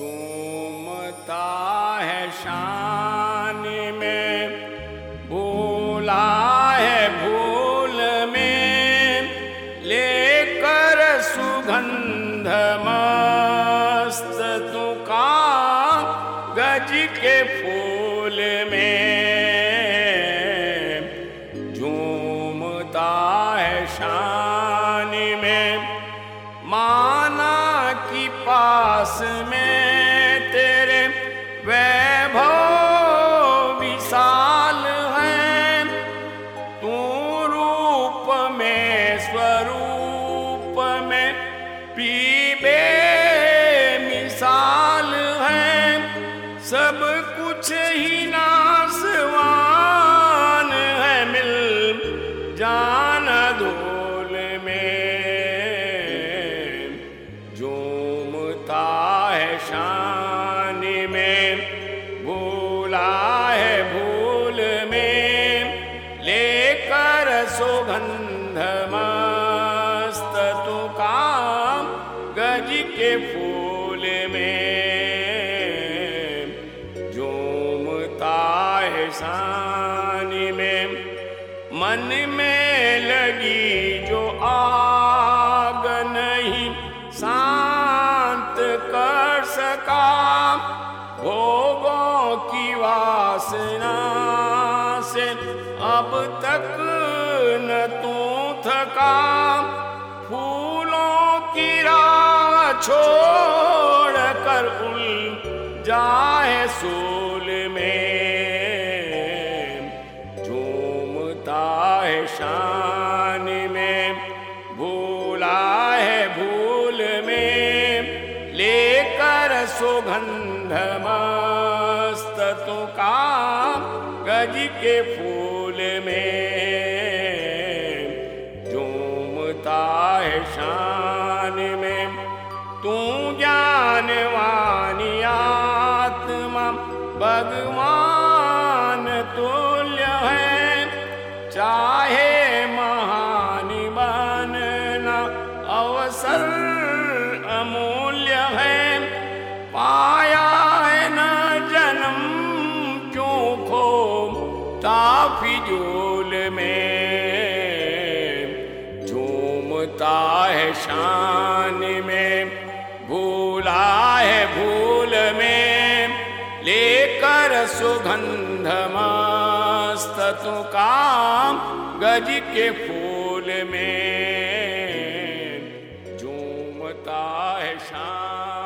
झूमता है शान में भूला है भूल में, लेकर सुगंध मस्त तुका गज के फूल में। झूमता है शान में, माना की पास में लेकर सुगंध मस्त गज के फूल में। झूमता है शान में, मन में लगी जो आग नहीं, शांत कर सका। भोगों की वासना से अब तक तू थका फूलों की राह छोड़ कर उल जाए सूल में। झूमता है शान में, भूला है भूल में। लेकर सुगंध मस्त तुका गज के फूल में। शान में तू ज्ञानवानी आत्मा, भगवान तुल्य है। चाहे महान बनना अवसर अमूल्य है। पाया है न जन्म क्यों खो ताफिजूल में झूमता है शान में, भूला है भूल में, लेकर सुगंध मस्त तु काम गज के फूल में। झूमता है शान